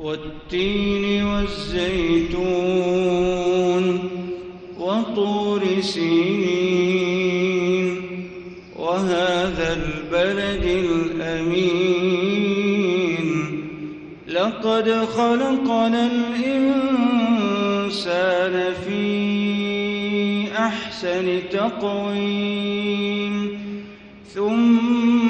والتين والزيتون وطور سينين وهذا البلد الأمين. لقد خلقنا الإنسان في أحسن تقويم ثم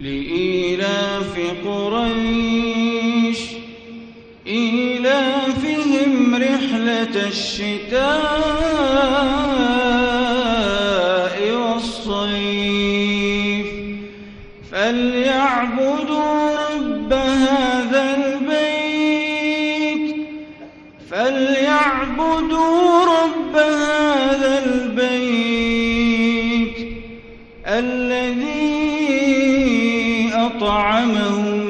لإيلاف قريش إيلافهم رحلة الشتاء والصيف. فليعبدوا رب هذا البيت فليعبدوا رب هذا البيت الذي أطعمهم